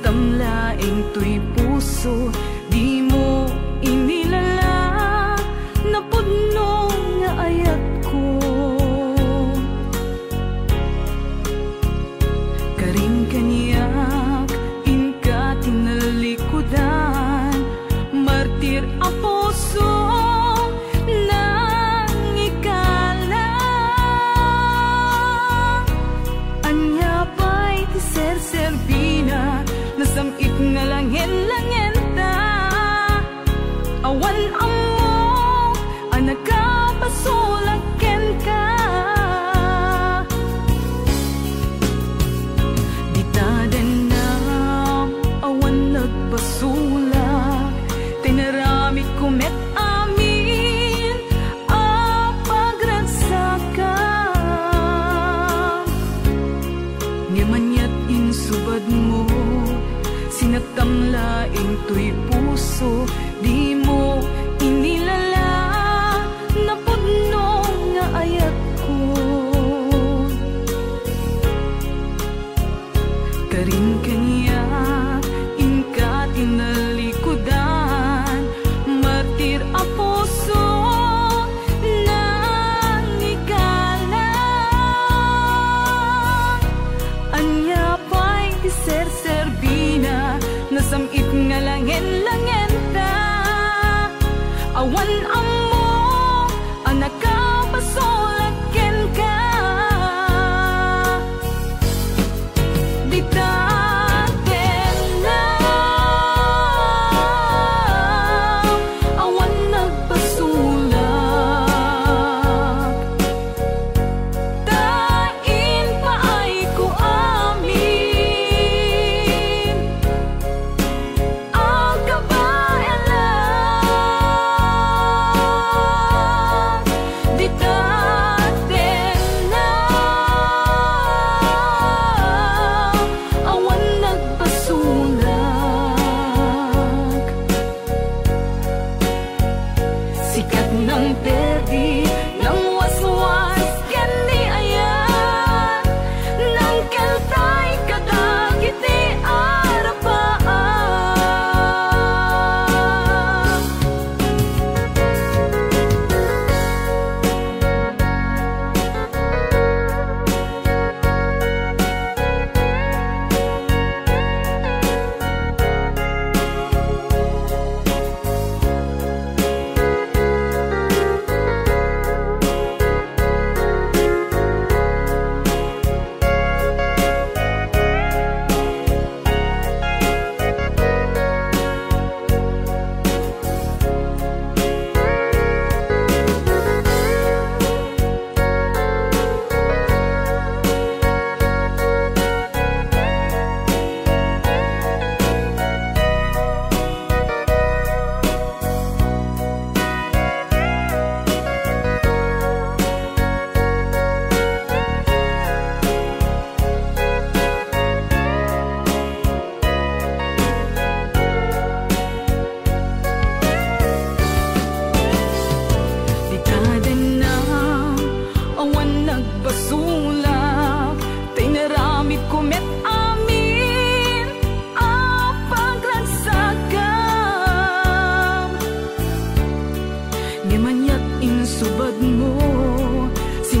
Tamlaing tuy puso. Di mo subad mo Sinagtamlaing to'y puso Di mo inilala na nga ayat ko. Karin kanya one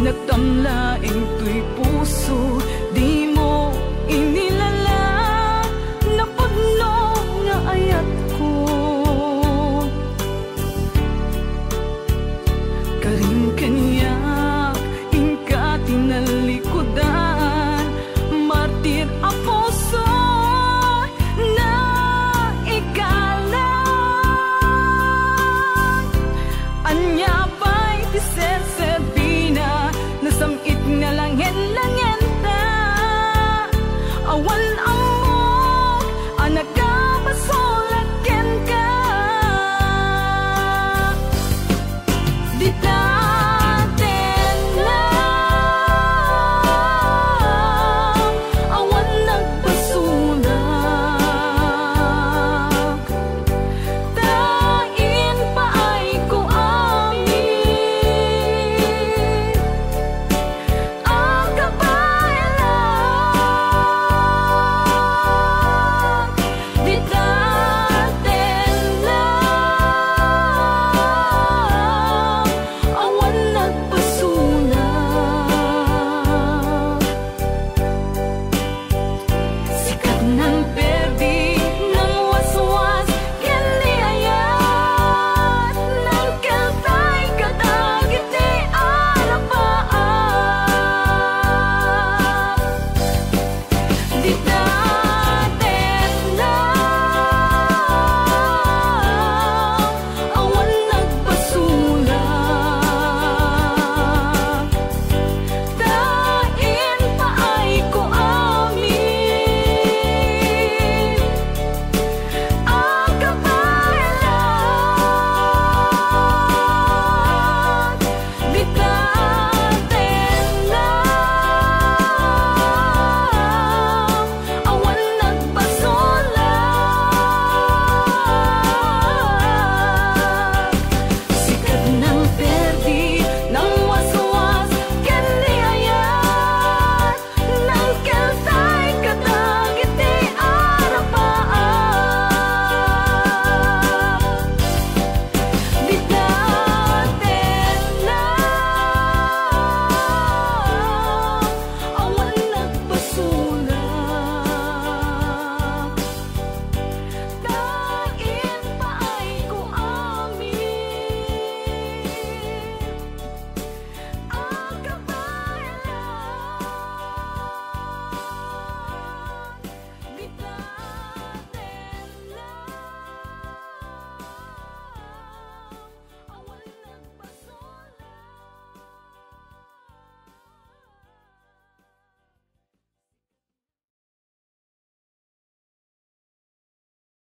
Pinagtamlain ko'y puso Di mo inilala. Napuno ayat ko. Karimkin